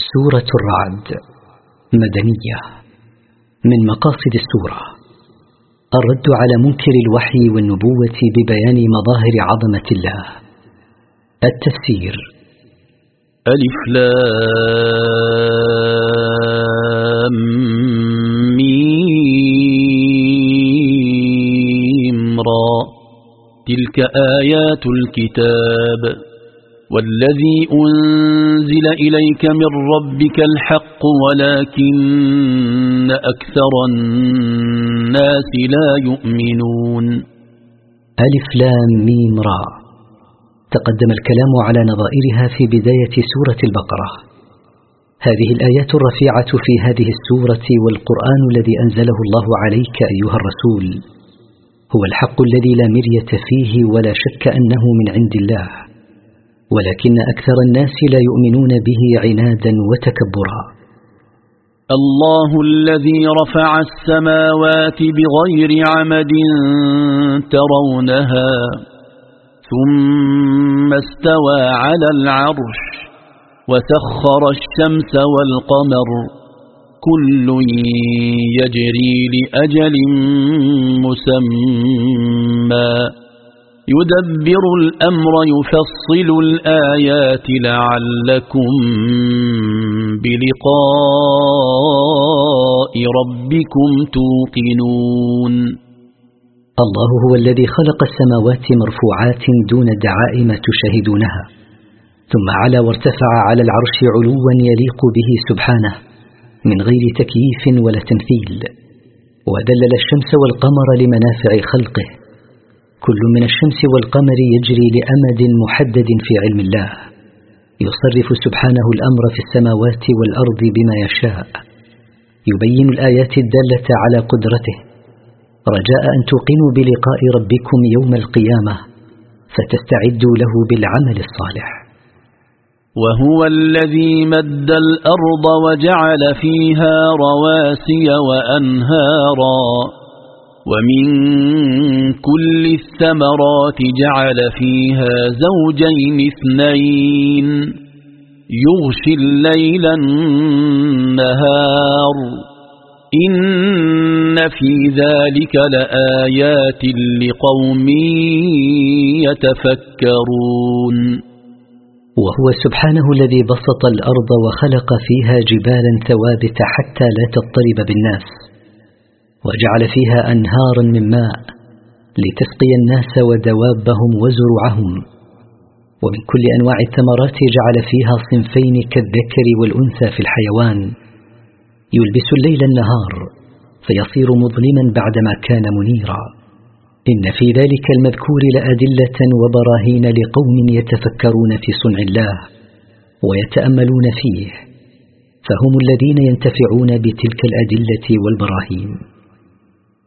سورة الرعد مدنية من مقاصد السورة. الرد على منكر الوحي والنبوة ببيان مظاهر عظمة الله. التفسير. ألف لام ميم را. تلك آيات الكتاب. والذي أنزل إليك من ربك الحق ولكن أكثر الناس لا يؤمنون. ألف لام ميم را. تقدم الكلام على نظائرها في بداية سورة البقرة. هذه الآيات الرفيعة في هذه السورة والقرآن الذي أنزله الله عليك أيها الرسول. هو الحق الذي لا مرية فيه ولا شك أنه من عند الله. ولكن أكثر الناس لا يؤمنون به عنادا وتكبرا. الله الذي رفع السماوات بغير عمد ترونها ثم استوى على العرش وسخر الشمس والقمر. كل يجري لأجل مسمى. يدبر الأمر يفصل الآيات لعلكم بلقاء ربكم توقنون. الله هو الذي خلق السماوات مرفوعات دون دعائم تشاهدونها ثم علا وارتفع على العرش علوا يليق به سبحانه من غير تكييف ولا تمثيل ودلل الشمس والقمر لمنافع خلقه. كل من الشمس والقمر يجري لأمد محدد في علم الله. يصرف سبحانه الأمر في السماوات والأرض بما يشاء. يبين الآيات الدالة على قدرته. رجاء أن توقنوا بلقاء ربكم يوم القيامة فتستعدوا له بالعمل الصالح. وهو الذي مد الأرض وجعل فيها رواسي وأنهارا. ومن كل الثمرات جعل فيها زوجين اثنين يغشي الليل النهار إن في ذلك لآيات لقوم يتفكرون وهو سبحانه الذي بسط الأرض وخلق فيها جبالا ثوابت حتى لا تضطرب بالناس. وجعل فيها أنهارا من ماء لتسقي الناس ودوابهم وزرعهم ومن كل أنواع الثمرات جعل فيها صنفين كالذكر والأنثى في الحيوان. يلبس الليل النهار فيصير مظلما بعدما كان منيرا. إن في ذلك المذكور لأدلة وبراهين لقوم يتفكرون في صنع الله ويتأملون فيه فهم الذين ينتفعون بتلك الأدلة والبراهين.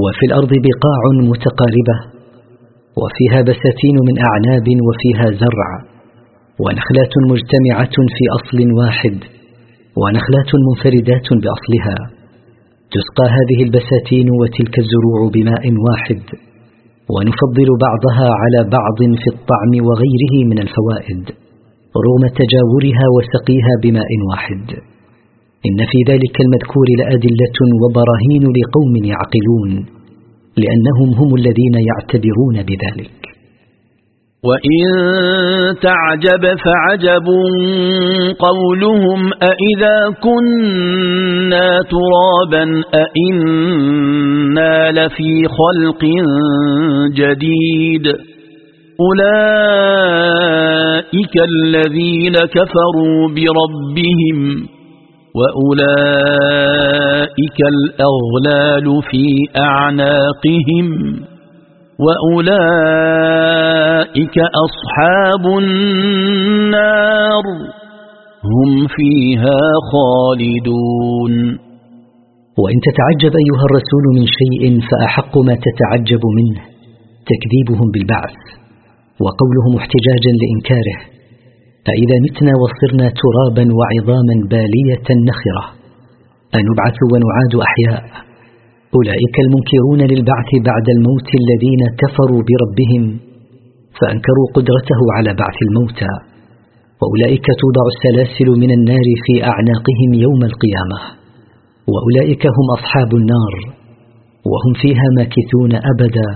وفي الأرض بقاع متقاربة وفيها بساتين من أعناب وفيها زرع ونخلات مجتمعة في أصل واحد ونخلات منفردات بأصلها. تسقى هذه البساتين وتلك الزروع بماء واحد ونفضل بعضها على بعض في الطعم وغيره من الفوائد رغم تجاورها وسقيها بماء واحد. إن في ذلك المذكور لأدلة وبراهين لقوم يعقلون لأنهم هم الذين يعتبرون بذلك. وإن تعجب فعجب قولهم أئذا كنا ترابا أئنا لفي خلق جديد. أولئك الذين كفروا بربهم وأولئك الأغلال في أعناقهم وأولئك أصحاب النار هم فيها خالدون. وإن تتعجب أيها الرسول من شيء فأحق ما تتعجب منه تكذيبهم بالبعث وقولهم احتجاجا لإنكاره. أإذا متنا وصرنا ترابا وعظاما بالية نخرة. أنبعث ونعاد أحياء. أولئك المنكرون للبعث بعد الموت الذين كفروا بربهم فأنكروا قدرته على بعث الموتى. وأولئك توضع السلاسل من النار في أعناقهم يوم القيامة. وأولئك هم أصحاب النار. وهم فيها ماكثون أبدا.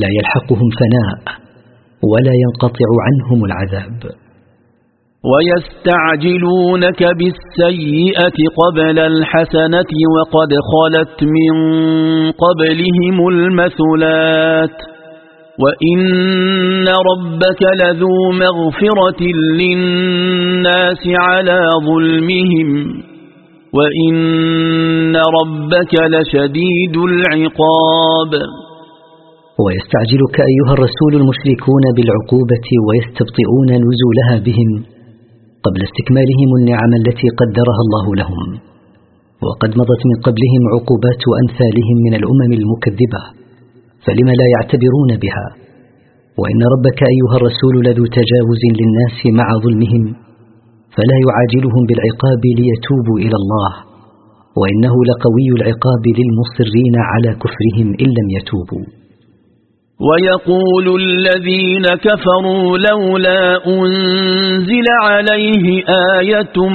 لا يلحقهم فناء ولا ينقطع عنهم العذاب. ويستعجلونك بالسيئة قبل الحسنة وقد خلت من قبلهم المثلات وإن ربك لذو مغفرة للناس على ظلمهم وإن ربك لشديد العقاب ويستعجلك أيها الرسول المشركون بالعقوبة ويستبطئون نزولها بهم قبل استكمالهم النعم التي قدرها الله لهم وقد مضت من قبلهم عقوبات أمثالهم من الأمم المكذبة فلم لا يعتبرون بها؟ وإن ربك أيها الرسول لذو تجاوز للناس مع ظلمهم فلا يعاجلهم بالعقاب ليتوبوا إلى الله وإنه لقوي العقاب للمصرين على كفرهم إن لم يتوبوا. ويقول الذين كفروا لولا أنزل عليه آية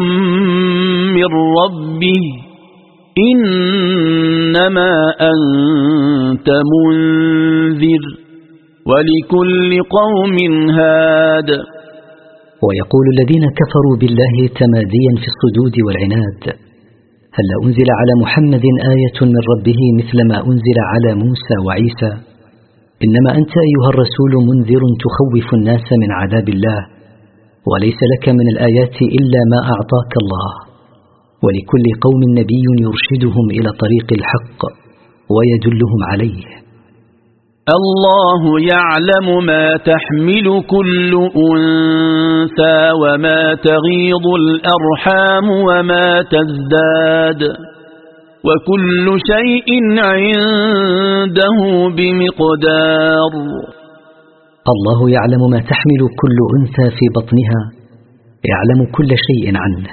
من ربه إنما أنت منذر ولكل قوم هاد. ويقول الذين كفروا بالله تماديا في الصدود والعناد هل أنزل على محمد آية من ربه مثل ما أنزل على موسى وعيسى؟ إنما أنت أيها الرسول منذر تخوف الناس من عذاب الله وليس لك من الآيات إلا ما أعطاك الله. ولكل قوم نبي يرشدهم إلى طريق الحق ويدلهم عليه. الله يعلم ما تحمل كل أنثى وما تغيض الأرحام وما تزداد. وكل شيء عنده بمقدار. الله يعلم ما تحمل كل أنثى في بطنها يعلم كل شيء عنه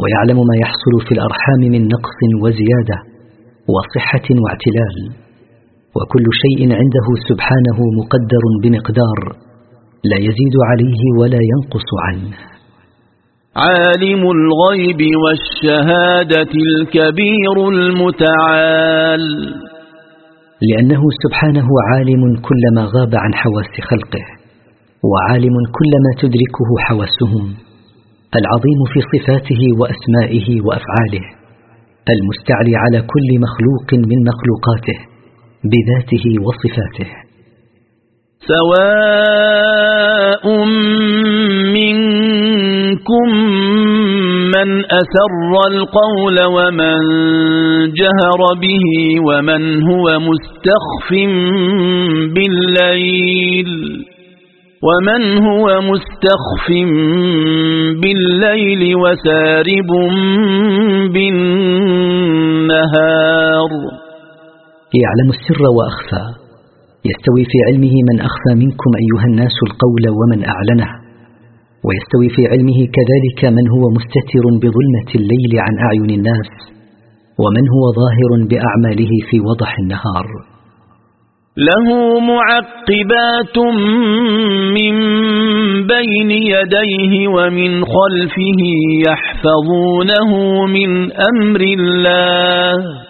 ويعلم ما يحصل في الأرحام من نقص وزيادة وصحة واعتلال وكل شيء عنده سبحانه مقدر بمقدار لا يزيد عليه ولا ينقص عنه. عالم الغيب والشهادة الكبير المتعال. لأنه سبحانه عالم كل ما غاب عن حواس خلقه وعالم كل ما تدركه حواسهم العظيم في صفاته وأسمائه وأفعاله المستعلي على كل مخلوق من مخلوقاته بذاته وصفاته. سواء منكم من أسر القول ومن جهر به ومن هو مستخف بالليل ومن هو مستخف بالليل وسارب بالنهار. يعلم السر وأخفى يستوي في علمه من أخفى منكم أيها الناس القول ومن أعلنه. ويستوي في علمه كذلك من هو مستتر بظلمة الليل عن أعين الناس ومن هو ظاهر بأعماله في وضح النهار. له معقبات من بين يديه ومن خلفه يحفظونه من أمر الله.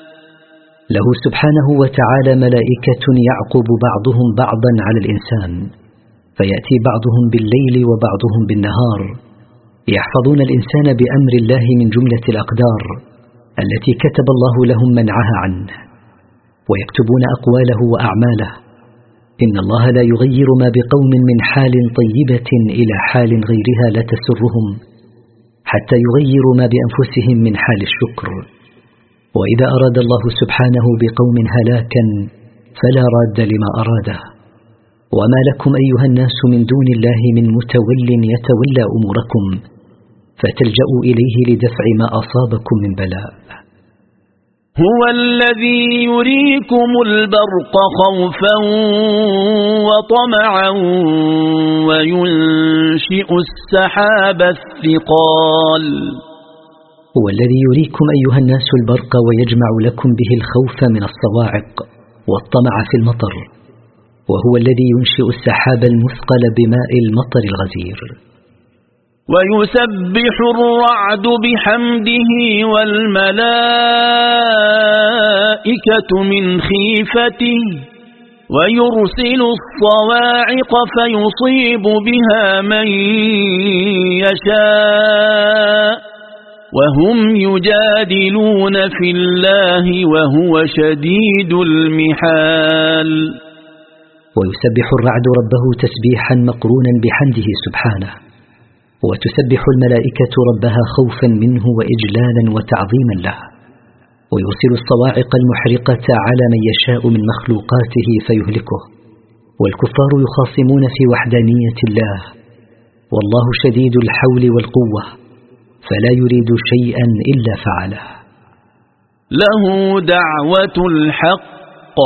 له سبحانه وتعالى ملائكة يعقب بعضهم بعضا على الإنسان فيأتي بعضهم بالليل وبعضهم بالنهار. يحفظون الإنسان بأمر الله من جملة الأقدار التي كتب الله لهم منعها عنه ويكتبون أقواله وأعماله. إن الله لا يغير ما بقوم من حال طيبة إلى حال غيرها لا تسرهم حتى يغيروا ما بأنفسهم من حال الشكر. وإذا أراد الله سبحانه بقوم هلاكا فلا راد لما أراده. وما لكم أيها الناس من دون الله من متول يتولى أموركم فتلجأوا إليه لدفع ما أصابكم من بلاء. هو الذي يريكم البرق خوفا وطمعا وينشئ السحاب الثقال. هو الذي يريكم أيها الناس البرق ويجمع لكم به الخوف من الصواعق والطمع في المطر وهو الذي ينشئ السحاب المثقل بماء المطر الغزير. ويسبح الرعد بحمده والملائكة من خيفته ويرسل الصواعق فيصيب بها من يشاء. وهم يجادلون في الله وهو شديد المحال. ويسبح الرعد ربه تسبيحا مقرونا بحمده سبحانه وتسبح الملائكة ربها خوفا منه وإجلالا وتعظيما له ويرسل الصواعق المحرقة على من يشاء من مخلوقاته فيهلكه والكفار يخاصمون في وحدانية الله والله شديد الحول والقوة. فلا يريد شيئا إلا فعله. له دعوة الحق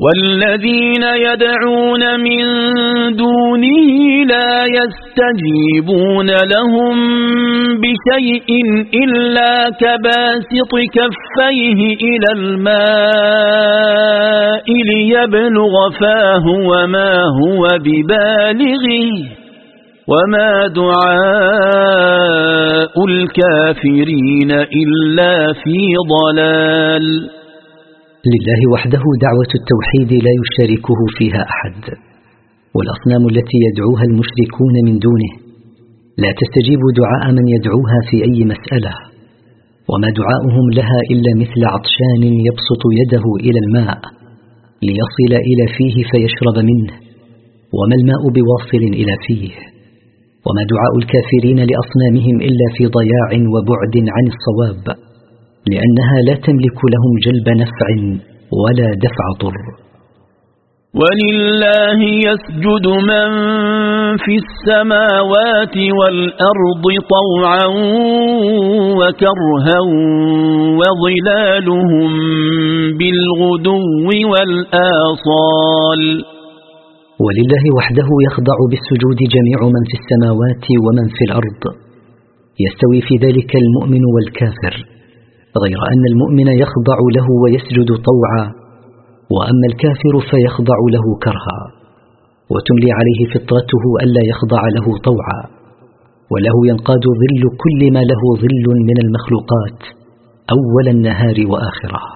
والذين يدعون من دونه لا يستجيبون لهم بشيء إلا كباسط كفيه إلى الماء ليبلغ فاه وما هو ببالغه. وما دعاء الكافرين إلا في ضلال لله وحده دعوة التوحيد لا يشاركه فيها أحد. والأصنام التي يدعوها المشركون من دونه. لا تستجيب دعاء من يدعوها في أي مسألة. وما دعاؤهم لها إلا مثل عطشان يبسط يده إلى الماء ليصل إلى فيه فيشرب منه. وما الماء بواصل إلى فيه. وما دعاء الكافرين لأصنامهم إلا في ضياع وبعد عن الصواب لأنها لا تملك لهم جلب نفع ولا دفع ضر. ولله يسجد من في السماوات والأرض طوعا وكرها وظلالهم بالغدو والآصال. ولله وحده يخضع بالسجود جميع من في السماوات ومن في الأرض. يستوي في ذلك المؤمن والكافر غير أن المؤمن يخضع له ويسجد طوعا وأما الكافر فيخضع له كرها. وتملي عليه فطرته ألا يخضع له طوعا وله ينقاد ظل كل ما له ظل من المخلوقات أول النهار وآخره.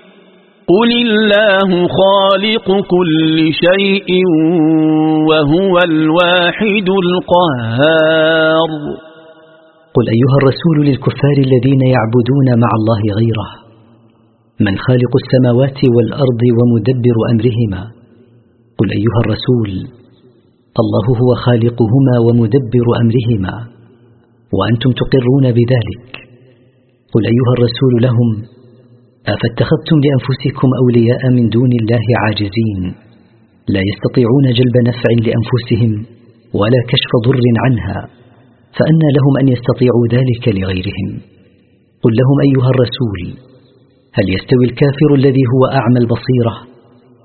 قل الله خالق كل شيء وهو الواحد القهار. قل أيها الرسول للكفار الذين يعبدون مع الله غيره من خالق السماوات والأرض ومدبر أمرهما. قل أيها الرسول الله هو خالقهما ومدبر أمرهما وأنتم تقرون بذلك. قل أيها الرسول لهم أفاتخذتم لأنفسكم أولياء من دون الله عاجزين؟ لا يستطيعون جلب نفع لأنفسهم ولا كشف ضر عنها فأنى لهم أن يستطيعوا ذلك لغيرهم. قل لهم أيها الرسول هل يستوي الكافر الذي هو أعمى البصيرة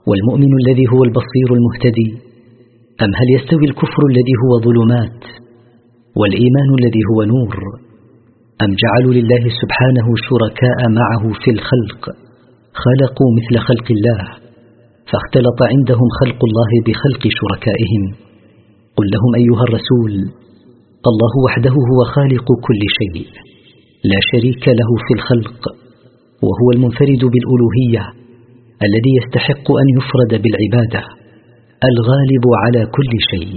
والمؤمن الذي هو البصير المهتدي؟ أم هل يستوي الكفر الذي هو ظلمات والإيمان الذي هو نور؟ أم جعلوا لله سبحانه شركاء معه في الخلق خلقوا مثل خلق الله فاختلط عندهم خلق الله بخلق شركائهم. قل لهم أيها الرسول الله وحده هو خالق كل شيء لا شريك له في الخلق وهو المنفرد بالألوهية الذي يستحق أن يفرد بالعبادة الغالب على كل شيء.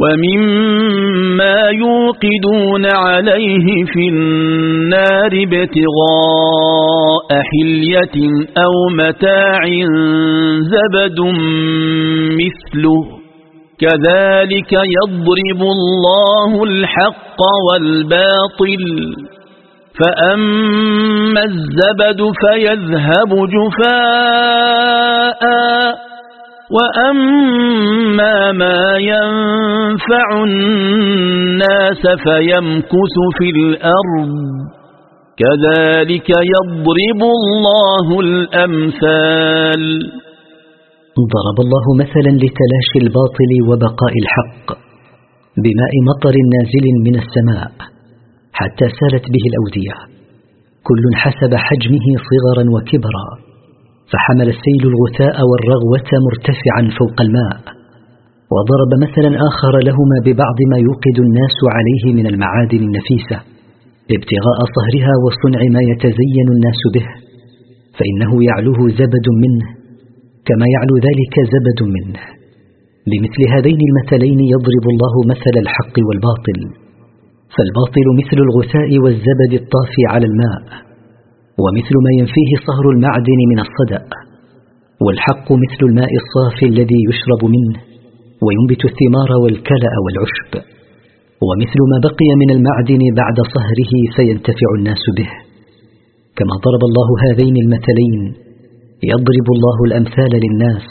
ومما يوقدون عليه في النار ابتغاء حلية أو متاع زبد مثله كذلك يضرب الله الحق والباطل فأما الزبد فيذهب جفاءً وأما ما ينفع الناس فيمكث في الأرض كذلك يضرب الله الأمثال ضرب الله مثلا لتلاشي الباطل وبقاء الحق بماء مطر نازل من السماء حتى سالت به الأودية. كل حسب حجمه صغرا وكبرا. فحمل السيل الغثاء والرغوة مرتفعا فوق الماء وضرب مثلا آخر لهما ببعض ما يوقد الناس عليه من المعادن النفيسة ابتغاء صهرها وصنع ما يتزين الناس به فإنه يعلوه زبد منه كما يعلو ذلك زبد منه. بمثل هذين المثلين يضرب الله مثل الحق والباطل فالباطل مثل الغثاء والزبد الطافي على الماء. ومثل ما ينفيه صهر المعدن من الصدأ والحق مثل الماء الصافي الذي يشرب منه وينبت الثمار والكلأ والعشب. ومثل ما بقي من المعدن بعد صهره فينتفع الناس به. كما ضرب الله هذين المثلين يضرب الله الأمثال للناس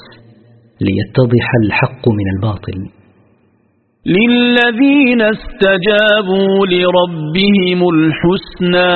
ليتضح الحق من الباطل. للذين استجابوا لربهم الحسنى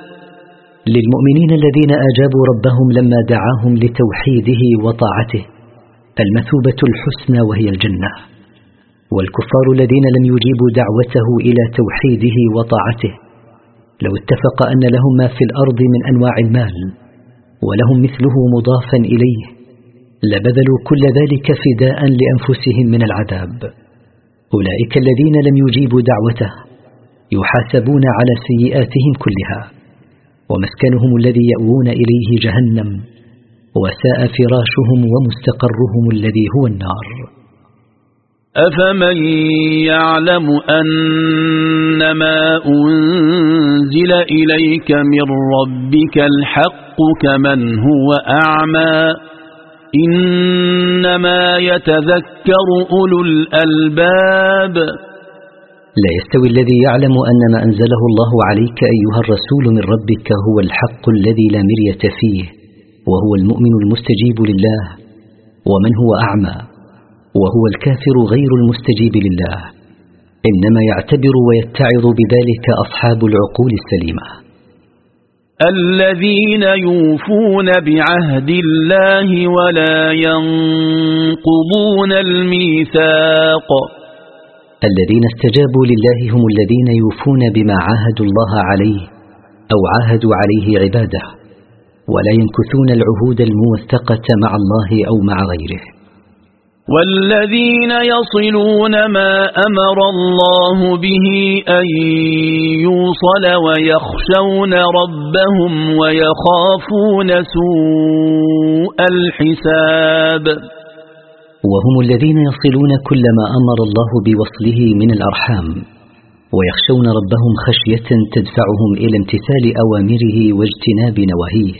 للمؤمنين الذين أجابوا ربهم لما دعاهم لتوحيده وطاعته المثوبة الحسنى وهي الجنة. والكفار الذين لم يجيبوا دعوته إلى توحيده وطاعته لو اتفق أن لهم ما في الأرض من أنواع المال ولهم مثله مضافا إليه لبذلوا كل ذلك فداء لأنفسهم من العذاب. أولئك الذين لم يجيبوا دعوته يحاسبون على سيئاتهم كلها. ومسكنهم الذي يأوون إليه جهنم وساء فراشهم ومستقرهم الذي هو النار. أفمن يعلم أنما أنزل إليك من ربك الحق كمن هو أعمى؟ إنما يتذكر أولو الألباب. لا يستوي الذي يعلم أن ما أنزله الله عليك أيها الرسول من ربك هو الحق الذي لا مرية فيه وهو المؤمن المستجيب لله ومن هو أعمى وهو الكافر غير المستجيب لله إنما يعتبر ويتعظ بذلك أصحاب العقول السليمة. الذين يوفون بعهد الله ولا ينقضون الميثاق. الذين استجابوا لله هم الذين يوفون بما عاهدوا الله عليه أو عاهدوا عليه عباده ولا ينكثون العهود الموثقة مع الله أو مع غيره. والذين يصلون ما أمر الله به أن يوصل ويخشون ربهم ويخافون سوء الحساب. وهم الذين يصلون كل ما أمر الله بوصله من الأرحام ويخشون ربهم خشية تدفعهم إلى امتثال أوامره واجتناب نواهيه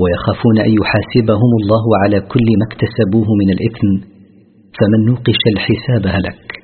ويخافون أن يحاسبهم الله على كل ما اكتسبوه من الإثم فمن نوقش الحساب هلك.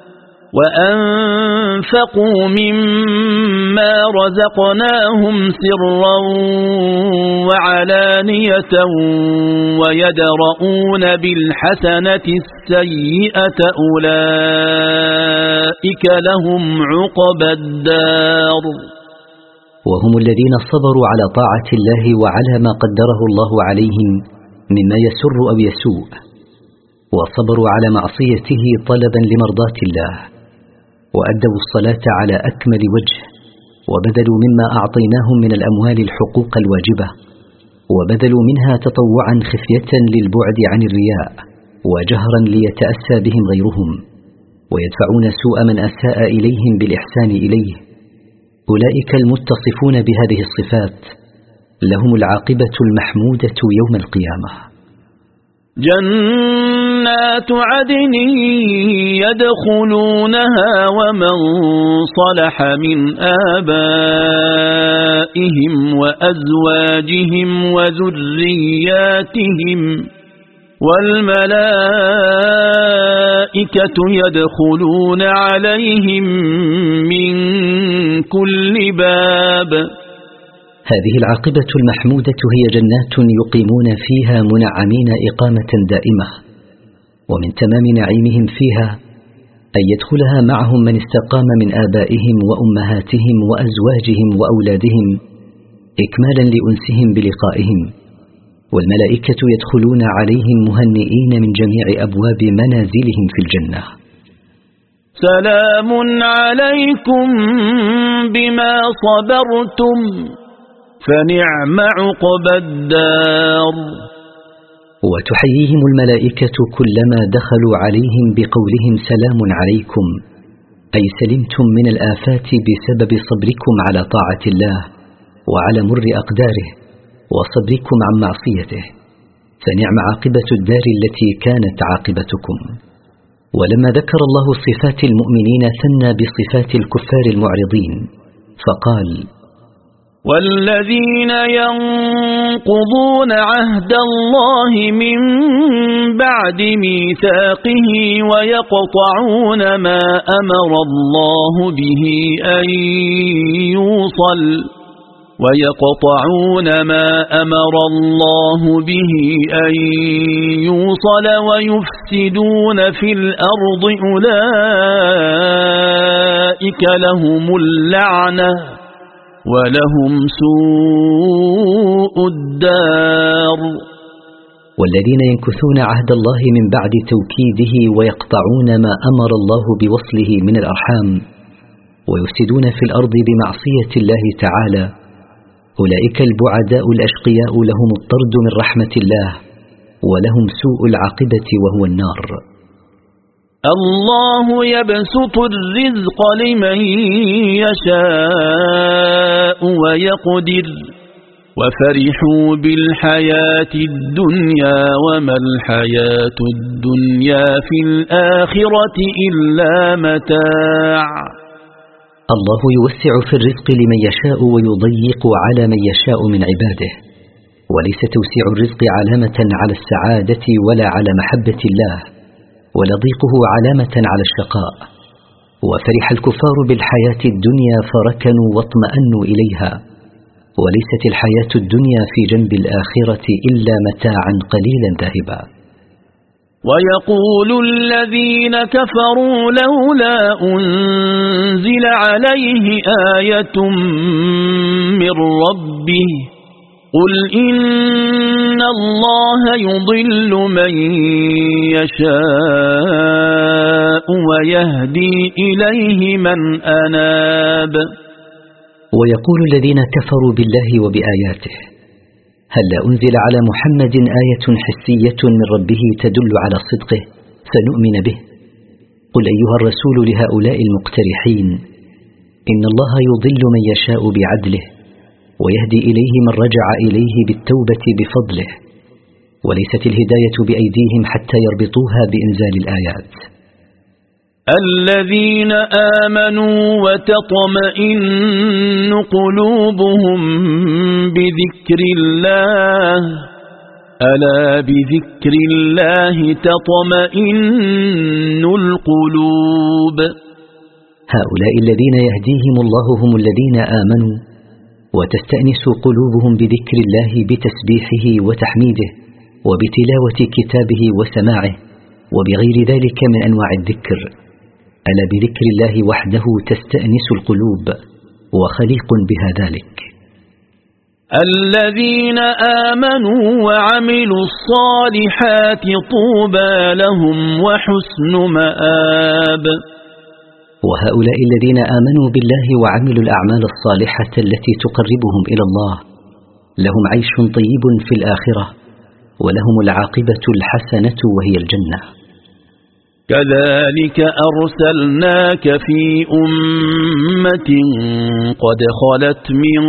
وأنفقوا مما رزقناهم سرا وعلانية ويدرؤون بالحسنة السيئة أولئك لهم عقب الدار. وهم الذين صبروا على طاعة الله وعلى ما قدره الله عليهم مما يسر أو يسوء وصبروا على معصيته طلبا لمرضات الله. وأدوا الصلاة على أكمل وجه وبذلوا مما أعطيناهم من الأموال الحقوق الواجبة وبذلوا منها تطوعا خفية للبعد عن الرياء وجهرا ليتأسى بهم غيرهم ويدفعون سوء من أساء إليهم بالإحسان إليه. أولئك المتصفون بهذه الصفات لهم العاقبة المحمودة يوم القيامة. جنات عدن يدخلونها ومن صلح من آبائهم وأزواجهم وذرياتهم والملائكة يدخلون عليهم من كل باب. هذه العاقبة المحمودة هي جنات يقيمون فيها منعمين إقامة دائمة. ومن تمام نعيمهم فيها أن يدخلها معهم من استقام من آبائهم وأمهاتهم وأزواجهم وأولادهم إكمالا لأنسهم بلقائهم. والملائكة يدخلون عليهم مهنئين من جميع أبواب منازلهم في الجنة. سلام عليكم بما صبرتم فنعم عقب الدار. وتحييهم الملائكة كلما دخلوا عليهم بقولهم سلام عليكم. أي سلمتم من الآفات بسبب صبركم على طاعة الله وعلى مر أقداره وصبركم عن معصيته. فنعم عاقبة الدار التي كانت عاقبتكم. ولما ذكر الله صفات المؤمنين ثنى بصفات الكفار المعرضين فقال والذين ينقضون عهد الله من بعد ميثاقه ويقطعون ما أمر الله به أن يوصل ويقطعون ما أمر الله به أن يوصل ويفسدون في الأرض أولئك لهم اللعنة ولهم سوء الدار. والذين ينكثون عهد الله من بعد توكيده ويقطعون ما أمر الله بوصله من الأرحام ويفسدون في الأرض بمعصية الله تعالى. أولئك البعداء الأشقياء لهم الطرد من رحمة الله ولهم سوء العاقبة وهو النار. الله يبسط الرزق لمن يشاء. ويقدر وفرحوا بالحياة الدنيا وما الحياة الدنيا في الآخرة إلا متاع. الله يوسع في الرزق لمن يشاء ويضيق على من يشاء من عباده وليس توسيع الرزق علامة على السعادة ولا على محبة الله ولا ضيقه علامة على الشقاء. وفرح الكفار بالحياة الدنيا فركنوا واطمأنوا إليها. وليست الحياة الدنيا في جنب الآخرة إلا متاعا قليلا ذاهبا. ويقول الذين كفروا لولا أنزل عليه آية من ربه قل إن الله يضل من يشاء ويهدي إليه من أناب. ويقول الذين كفروا بالله وبآياته هل أنزل على محمد آية حسية من ربه تدل على صدقه؟ فنؤمن به. قل أيها الرسول لهؤلاء المقترحين إن الله يضل من يشاء بعدله. ويهدي إليه من رجع إليه بالتوبة بفضله وليست الهداية بأيديهم حتى يربطوها بإنزال الآيات. الذين آمنوا وتطمئن قلوبهم بذكر الله ألا بذكر الله تطمئن القلوب؟ هؤلاء الذين يهديهم الله هم الذين آمنوا وتستأنس قلوبهم بذكر الله بتسبيحه وتحميده وبتلاوة كتابه وسماعه وبغير ذلك من أنواع الذكر. ألا بذكر الله وحده تستأنس القلوب وخليق بها ذلك. الذين آمنوا وعملوا الصالحات طوبى لهم وحسن مآب. وهؤلاء الذين آمنوا بالله وعملوا الأعمال الصالحة التي تقربهم إلى الله لهم عيش طيب في الآخرة ولهم العاقبة الحسنة وهي الجنة. كذلك أرسلناك في أمة قد خلت من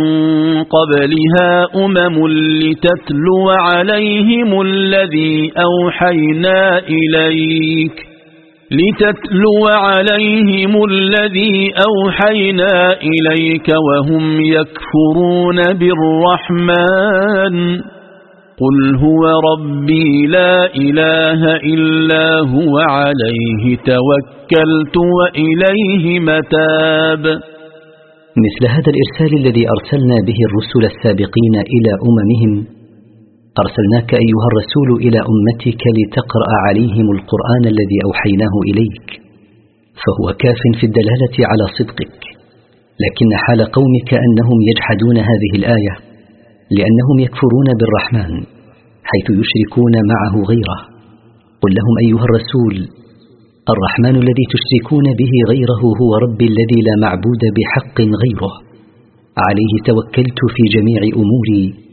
قبلها أمم لتتلو عليهم الذي أوحينا إليك. لتتلو عليهم الذي أوحينا إليك وهم يكفرون بالرحمن. قل هو ربي لا إله إلا هو عليه توكلت وإليه متاب. مثل هذا الإرسال الذي أرسلنا به الرسل السابقين إلى أممهم أرسلناك أيها الرسول إلى أمتك لتقرأ عليهم القرآن الذي أوحيناه إليك فهو كاف في الدلالة على صدقك. لكن حال قومك أنهم يجحدون هذه الآية لأنهم يكفرون بالرحمن حيث يشركون معه غيره. قل لهم أيها الرسول الرحمن الذي تشركون به غيره هو ربي الذي لا معبود بحق غيره. عليه توكلت في جميع أموري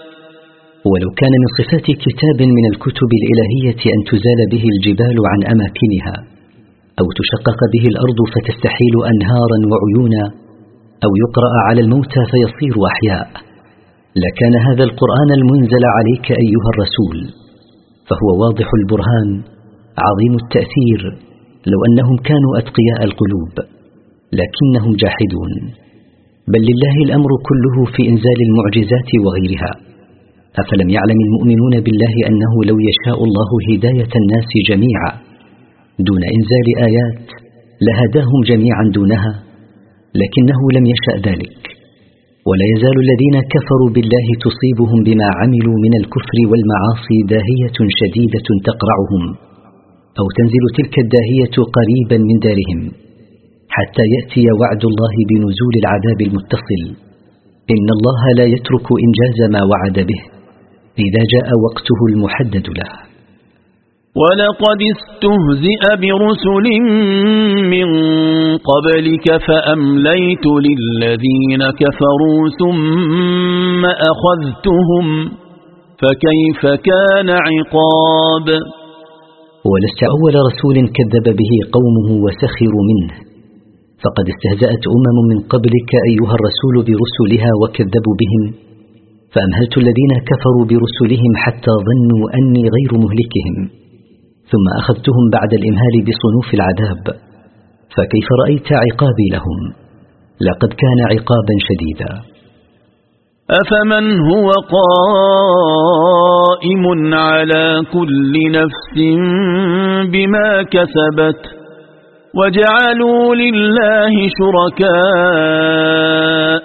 ولو كان من صفات كتاب من الكتب الإلهية أن تزال به الجبال عن أماكنها أو تشقق به الأرض فتستحيل أنهارا وعيونا أو يقرأ على الموتى فيصير أحياء. لكان هذا القرآن المنزل عليك أيها الرسول. فهو واضح البرهان عظيم التأثير لو أنهم كانوا أتقياء القلوب لكنهم جاحدون. بل لله الأمر كله في إنزال المعجزات وغيرها. أفلم يعلم المؤمنون بالله أنه لو يشاء الله هداية الناس جميعا دون إنزال آيات لهداهم جميعا دونها لكنه لم يشأ ذلك. ولا يزال الذين كفروا بالله تصيبهم بما عملوا من الكفر والمعاصي داهية شديدة تقرعهم أو تنزل تلك الداهية قريبا من دارهم حتى يأتي وعد الله بنزول العذاب المتصل. إن الله لا يترك إنجاز ما وعد به. إذا جاء وقته المحدد له ولقد استهزئ برسل من قبلك فأمليت للذين كفروا ثم أخذتهم. فكيف كان عقاب؟ ولست أول رسول كذب به قومه وسخروا منه. فقد استهزأت أمم من قبلك أيها الرسول برسلها وكذبوا بهم. فأمهلت الذين كفروا برسلهم حتى ظنوا أني غير مهلكهم؟ ثم أخذتهم بعد الإمهال بصنوف العذاب فكيف رأيت عقابي لهم؟ لقد كان عقابا شديدا. أفمن هو قائم على كل نفس بما كسبت وجعلوا لله شركاء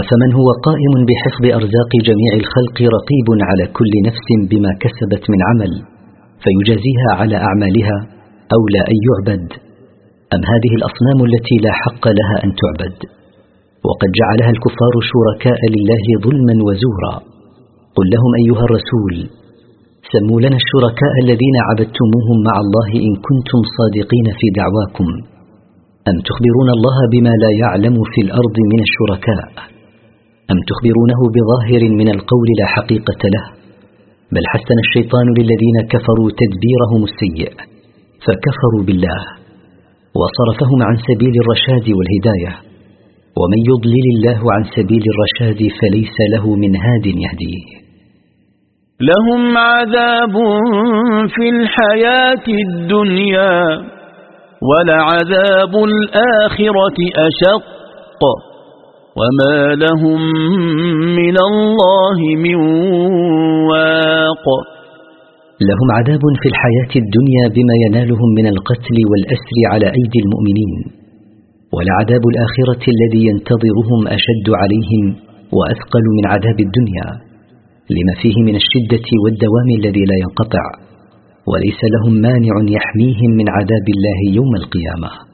أفمن هو قائم بحفظ أرزاق جميع الخلق رقيب على كل نفس بما كسبت من عمل فيجازيها على أعمالها أو لا أن يعبد. أم هذه الأصنام التي لا حق لها أن تعبد؟ وقد جعلها الكفار شركاء لله ظلما وزورا. قل لهم أيها الرسول سموا لنا الشركاء الذين عبدتموهم مع الله إن كنتم صادقين في دعواكم. أم تخبرون الله بما لا يعلم في الأرض من الشركاء؟ أم تخبرونه بظاهر من القول لا حقيقة له؟ بل حسن الشيطان للذين كفروا تدبيرهم السيء فكفروا بالله وصرفهم عن سبيل الرشاد والهداية ومن يضلل الله عن سبيل الرشاد فليس له من هاد يهديه. لهم عذاب في الحياة الدنيا ولعذاب الآخرة أشق. وما لهم من الله من واق لهم عذاب في الحياة الدنيا بما ينالهم من القتل والأسر على أيدي المؤمنين. ولعذاب الآخرة الذي ينتظرهم أشد عليهم وأثقل من عذاب الدنيا. لما فيه من الشدة والدوام الذي لا ينقطع. وليس لهم مانع يحميهم من عذاب الله يوم القيامة.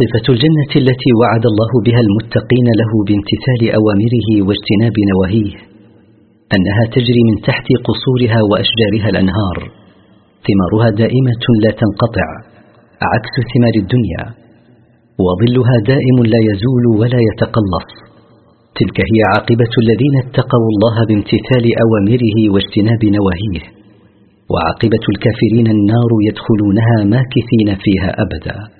صفة الجنة التي وعد الله بها المتقين له بامتثال أوامره واجتناب نواهيه أنها تجري من تحت قصورها وأشجارها الأنهار. ثمارها دائمة لا تنقطع عكس ثمار الدنيا. وظلها دائم لا يزول ولا يتقلص. تلك هي عاقبة الذين اتقوا الله بامتثال أوامره واجتناب نواهيه. وعاقبة الكافرين النار يدخلونها ماكثين فيها أبدا.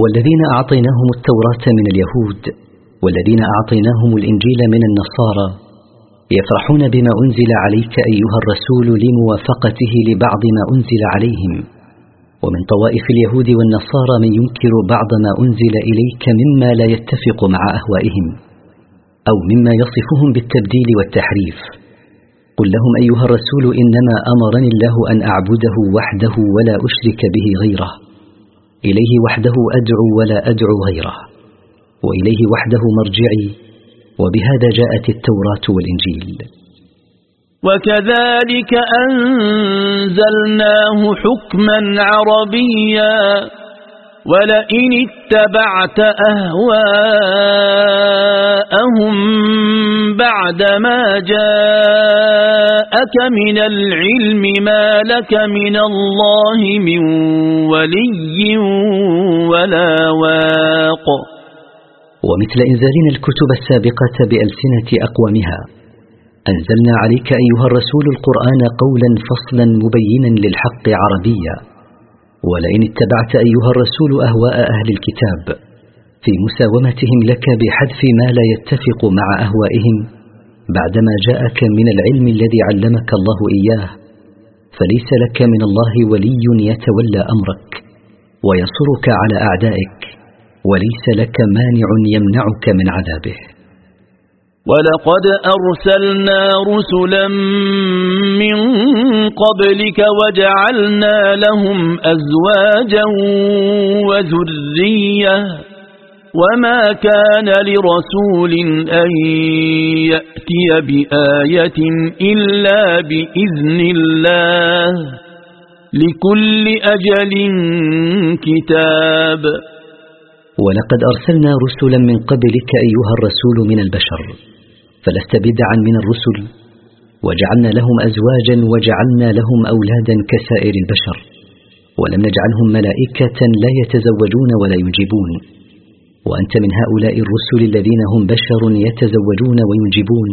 والذين أعطيناهم التوراة من اليهود والذين أعطيناهم الإنجيل من النصارى يفرحون بما أنزل عليك أيها الرسول لموافقته لبعض ما أنزل عليهم. ومن طوائف اليهود والنصارى من ينكر بعض ما أنزل إليك مما لا يتفق مع أهوائهم أو مما يصفهم بالتبديل والتحريف. قل لهم أيها الرسول إنما أمرني الله أن أعبده وحده ولا أشرك به غيره. إليه وحده أدعو ولا أدعو غيره وإليه وحده مرجعي وبهذا جاءت التوراة والإنجيل. وكذلك أنزلناه حكما عربيا. ولئن اتبعت أهواءهم بعدما جاءك من العلم ما لك من الله من ولي ولا واق. ومثل إنزالنا الكتب السابقة بألسنة أقوامها أنزلنا عليك أيها الرسول القرآن قولا فصلا مبينا للحق عربيا. ولئن اتبعت أيها الرسول أهواء أهل الكتاب في مساومتهم لك بحذف ما لا يتفق مع أهوائهم بعدما جاءك من العلم الذي علمك الله إياه فليس لك من الله ولي يتولى أمرك ويصرك على أعدائك وليس لك مانع يمنعك من عذابه. ولقد أرسلنا رسلا من قبلك وجعلنا لهم أزواجا وذرية وما كان لرسول أن يأتي بآية إلا بإذن الله لكل أجل كتاب. ولقد أرسلنا رسلا من قبلك أيها الرسول من البشر فلست بدعا من الرسل. وجعلنا لهم أزواجا وجعلنا لهم أولادا كسائر البشر. ولم نجعلهم ملائكة لا يتزوجون ولا ينجبون وأنت من هؤلاء الرسل الذين هم بشر يتزوجون وينجبون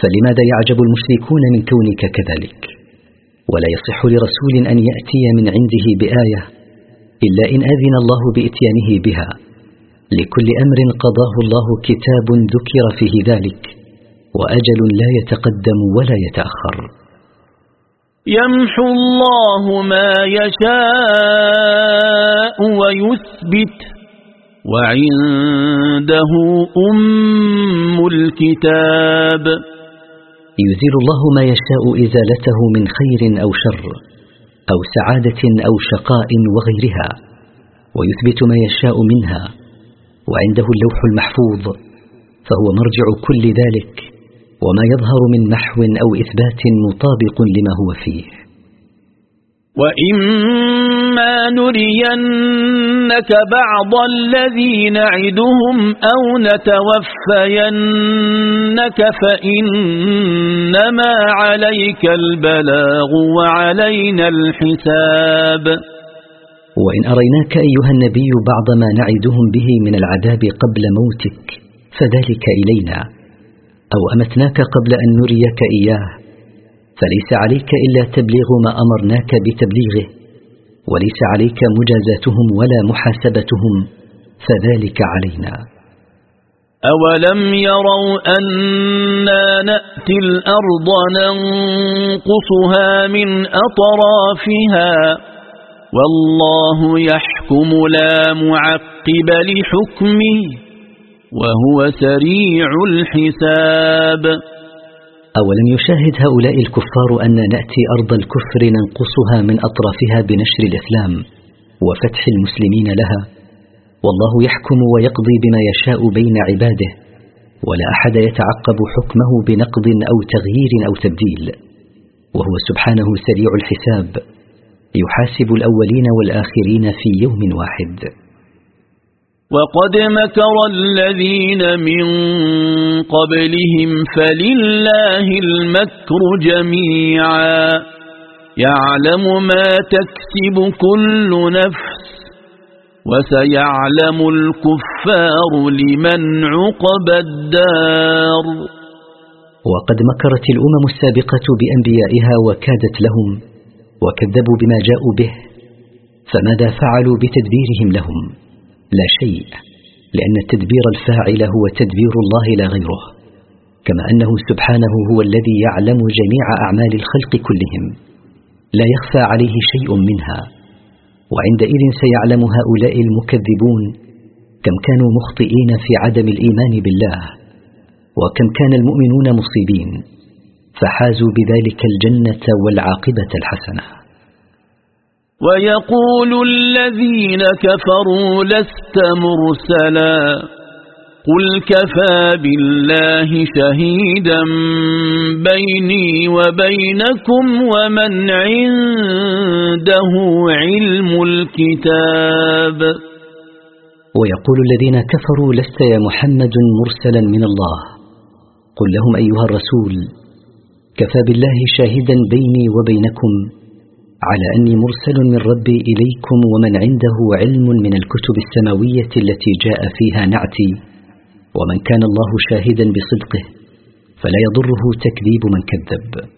فلماذا يعجب المشركون من كونك كذلك؟ ولا يصح لرسول أن يأتي من عنده بآية إلا إن أذن الله بإتيانه بها. لكل أمر قضاه الله كتاب ذكر فيه ذلك. وأجل لا يتقدم ولا يتأخر. يمحو الله ما يشاء ويثبت. وعنده أم الكتاب. يزيل الله ما يشاء إزالته من خير أو شر أو سعادة أو شقاء وغيرها ويثبت ما يشاء منها. وعنده اللوح المحفوظ فهو مرجع كل ذلك. وما يظهر من محو أو إثبات مطابق لما هو فيه. وإما نرينك بعض الذي نعدهم أو نتوفينك فإنما عليك البلاغ وعلينا الحساب. وإن أريناك أيها النبي بعض ما نعدهم به من العذاب قبل موتك فذلك إلينا. أو أمتناك قبل أن نريك إياه فليس عليك إلا تبليغ ما أمرناك بتبليغه وليس عليك مجازاتهم ولا محاسبتهم فذلك علينا. أولم يروا أنا نأتي الأرض ننقصها من أطرافها والله يحكم لا معقب لحكمه. وهو سريع الحساب. أولم يشاهد هؤلاء الكفار أن نأتي أرض الكفر ننقصها من أطرافها بنشر الإسلام وفتح المسلمين لها؟ والله يحكم ويقضي بما يشاء بين عباده ولا أحد يتعقب حكمه بنقض أو تغيير أو تبديل. وهو سبحانه سريع الحساب يحاسب الأولين والآخرين في يوم واحد. وقد مكر الذين من قبلهم فلله المكر جميعا. يعلم ما تكسب كل نفس وسيعلم الكفار لمن عقب الدار. وقد مكرت الأمم السابقة بأنبيائها وكادت لهم وكذبوا بما جاءوا به فماذا فعلوا بتدبيرهم لهم؟ لا شيء لأن التدبير الفاعل هو تدبير الله لا غيره كما أنه سبحانه هو الذي يعلم جميع أعمال الخلق كلهم لا يخفى عليه شيء منها وعندئذ سيعلم هؤلاء المكذبون كم كانوا مخطئين في عدم الإيمان بالله وكم كان المؤمنون مصيبين فحازوا بذلك الجنة والعاقبة الحسنة. ويقول الذين كفروا لست مرسلا قل كفى بالله شهيدا بيني وبينكم ومن عنده علم الكتاب. ويقول الذين كفروا لست يا محمد مرسلا من الله. قل لهم أيها الرسول كفى بالله شاهدا بيني وبينكم على أني مرسل من ربي إليكم ومن عنده علم من الكتب السماوية التي جاء فيها نعتي ومن كان الله شاهدا بصدقه فلا يضره تكذيب من كذب.